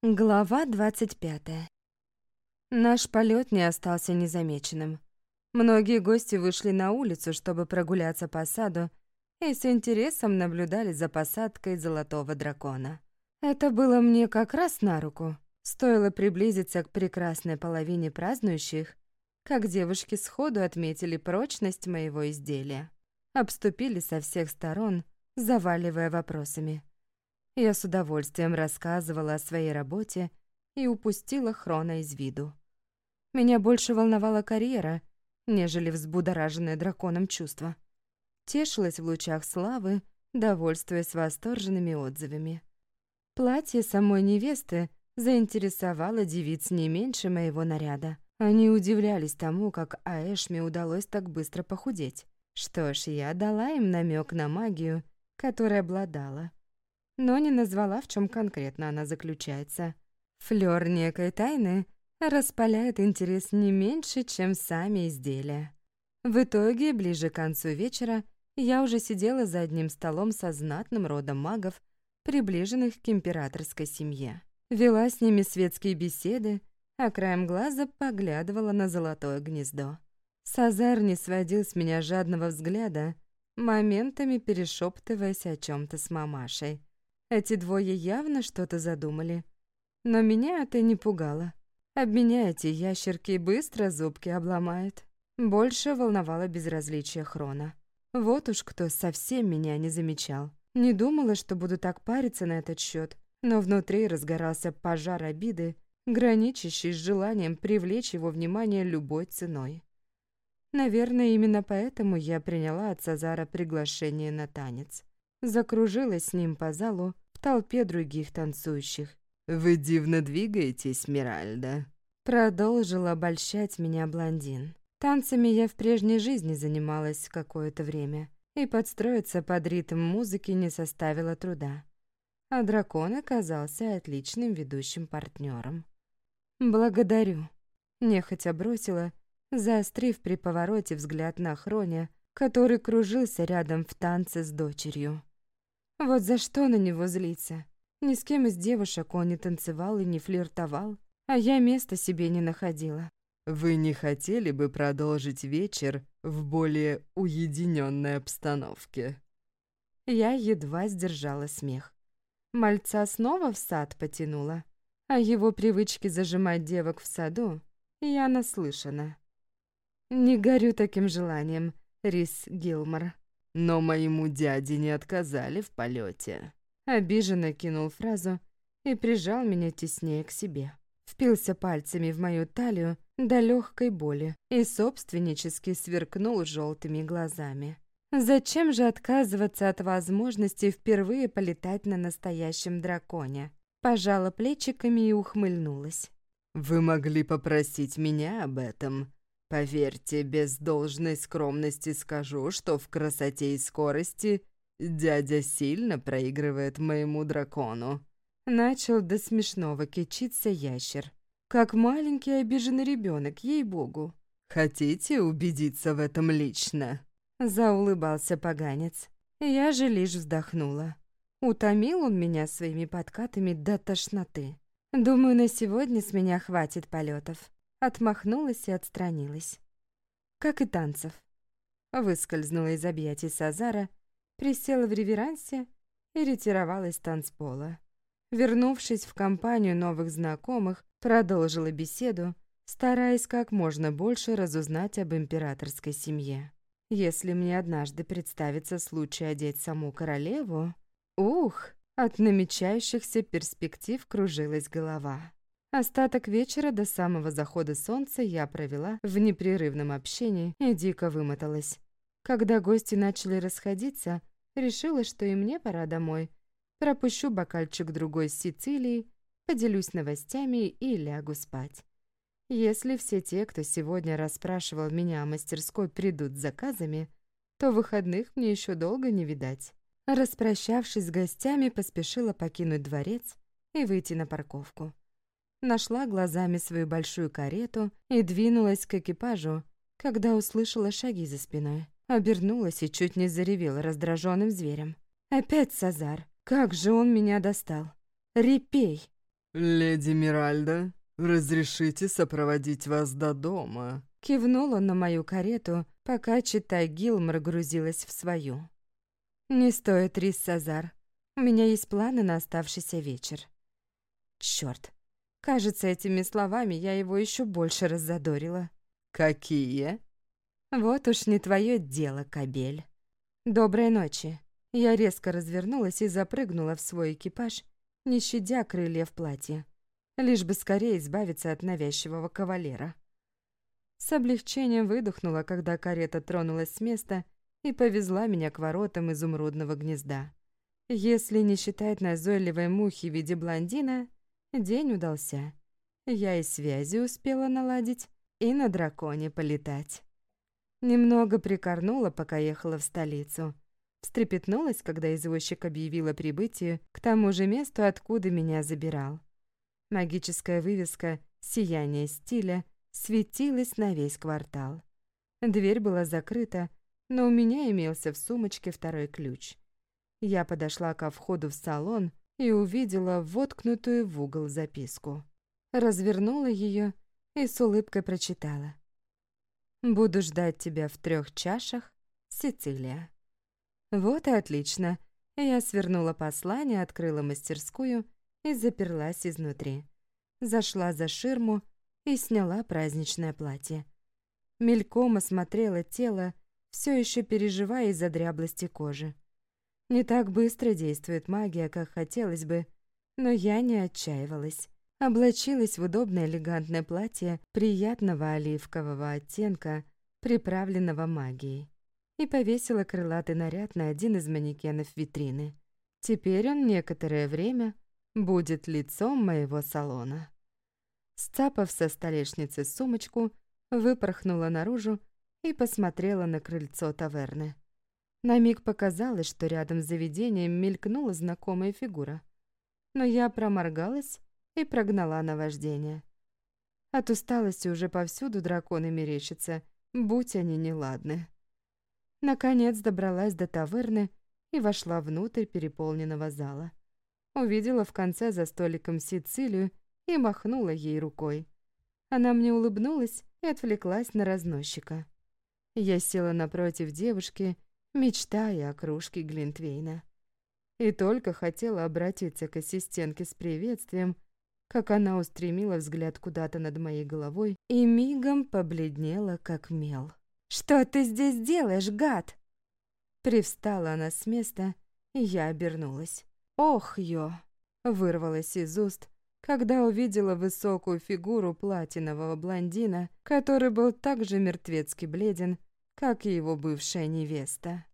Глава 25. Наш полет не остался незамеченным. Многие гости вышли на улицу, чтобы прогуляться по саду, и с интересом наблюдали за посадкой золотого дракона. Это было мне как раз на руку. Стоило приблизиться к прекрасной половине празднующих, как девушки сходу отметили прочность моего изделия. Обступили со всех сторон, заваливая вопросами. Я с удовольствием рассказывала о своей работе и упустила Хрона из виду. Меня больше волновала карьера, нежели взбудораженное драконом чувство. Тешилась в лучах славы, довольствуясь восторженными отзывами. Платье самой невесты заинтересовало девиц не меньше моего наряда. Они удивлялись тому, как Аэшме удалось так быстро похудеть. Что ж, я дала им намек на магию, которой обладала но не назвала, в чем конкретно она заключается. Флёр некой тайны распаляет интерес не меньше, чем сами изделия. В итоге, ближе к концу вечера, я уже сидела за одним столом со знатным родом магов, приближенных к императорской семье. Вела с ними светские беседы, а краем глаза поглядывала на золотое гнездо. Сазар не сводил с меня жадного взгляда, моментами перешептываясь о чем то с мамашей. Эти двое явно что-то задумали. Но меня это не пугало. Об меня эти ящерки быстро зубки обломают. Больше волновало безразличие Хрона. Вот уж кто совсем меня не замечал. Не думала, что буду так париться на этот счет, но внутри разгорался пожар обиды, граничащий с желанием привлечь его внимание любой ценой. Наверное, именно поэтому я приняла от Сазара приглашение на танец закружилась с ним по залу в толпе других танцующих. «Вы дивно двигаетесь, Миральда», — продолжил обольщать меня блондин. Танцами я в прежней жизни занималась какое-то время, и подстроиться под ритм музыки не составило труда. А дракон оказался отличным ведущим партнером. «Благодарю», — нехотя бросила, заострив при повороте взгляд на Хроня, который кружился рядом в танце с дочерью. Вот за что на него злиться? Ни с кем из девушек он не танцевал и не флиртовал, а я места себе не находила. «Вы не хотели бы продолжить вечер в более уединенной обстановке?» Я едва сдержала смех. Мальца снова в сад потянула, а его привычки зажимать девок в саду я наслышана. Не горю таким желанием, Рис Гилмор. Но моему дяде не отказали в полете. Обиженно кинул фразу и прижал меня теснее к себе. Впился пальцами в мою талию до легкой боли и собственнически сверкнул желтыми глазами. Зачем же отказываться от возможности впервые полетать на настоящем драконе? Пожала плечиками и ухмыльнулась. «Вы могли попросить меня об этом, Поверьте, без должной скромности скажу, что в красоте и скорости дядя сильно проигрывает моему дракону. Начал до смешного кичиться ящер. Как маленький обиженный ребенок, ей-богу. Хотите убедиться в этом лично? Заулыбался поганец. Я же лишь вздохнула. Утомил он меня своими подкатами до тошноты. Думаю, на сегодня с меня хватит полетов. Отмахнулась и отстранилась. Как и танцев. Выскользнула из объятий Сазара, присела в реверансе и ретировалась с танцпола. Вернувшись в компанию новых знакомых, продолжила беседу, стараясь как можно больше разузнать об императорской семье. Если мне однажды представится случай одеть саму королеву... Ух, от намечающихся перспектив кружилась голова. Остаток вечера до самого захода солнца я провела в непрерывном общении и дико вымоталась. Когда гости начали расходиться, решила, что и мне пора домой. Пропущу бокальчик другой с Сицилией, поделюсь новостями и лягу спать. Если все те, кто сегодня расспрашивал меня о мастерской, придут с заказами, то выходных мне еще долго не видать. Распрощавшись с гостями, поспешила покинуть дворец и выйти на парковку нашла глазами свою большую карету и двинулась к экипажу, когда услышала шаги за спиной. Обернулась и чуть не заревела раздраженным зверем. «Опять Сазар! Как же он меня достал! Репей!» «Леди Миральда, разрешите сопроводить вас до дома?» Кивнул он на мою карету, пока Читай Гилмор грузилась в свою. «Не стоит, Рис Сазар. У меня есть планы на оставшийся вечер». Чёрт. Кажется, этими словами я его еще больше раззадорила. «Какие?» «Вот уж не твое дело, кобель». «Доброй ночи». Я резко развернулась и запрыгнула в свой экипаж, не щадя крылья в платье, лишь бы скорее избавиться от навязчивого кавалера. С облегчением выдохнула, когда карета тронулась с места и повезла меня к воротам изумрудного гнезда. Если не считать назойливой мухи в виде блондина, день удался. Я и связи успела наладить, и на драконе полетать. Немного прикорнула, пока ехала в столицу. Встрепетнулась, когда извозчик объявил о прибытии к тому же месту, откуда меня забирал. Магическая вывеска «Сияние стиля» светилась на весь квартал. Дверь была закрыта, но у меня имелся в сумочке второй ключ. Я подошла ко входу в салон и увидела воткнутую в угол записку. Развернула ее и с улыбкой прочитала. «Буду ждать тебя в трех чашах, Сицилия». Вот и отлично. Я свернула послание, открыла мастерскую и заперлась изнутри. Зашла за ширму и сняла праздничное платье. Мельком осмотрела тело, все еще переживая из-за дряблости кожи. Не так быстро действует магия, как хотелось бы, но я не отчаивалась. Облачилась в удобное элегантное платье приятного оливкового оттенка, приправленного магией, и повесила крылатый наряд на один из манекенов витрины. Теперь он некоторое время будет лицом моего салона. Сцапав со столешницы сумочку, выпорхнула наружу и посмотрела на крыльцо таверны. На миг показалось, что рядом с заведением мелькнула знакомая фигура. Но я проморгалась и прогнала наваждение. От усталости уже повсюду драконы мерещатся, будь они неладны. Наконец добралась до таверны и вошла внутрь переполненного зала. Увидела в конце за столиком Сицилию и махнула ей рукой. Она мне улыбнулась и отвлеклась на разносчика. Я села напротив девушки, мечтая о кружке Глинтвейна. И только хотела обратиться к ассистентке с приветствием, как она устремила взгляд куда-то над моей головой и мигом побледнела, как мел. «Что ты здесь делаешь, гад?» Привстала она с места, и я обернулась. «Ох, ё!» вырвалась из уст, когда увидела высокую фигуру платинового блондина, который был так же мертвецки бледен, как и его бывшая невеста.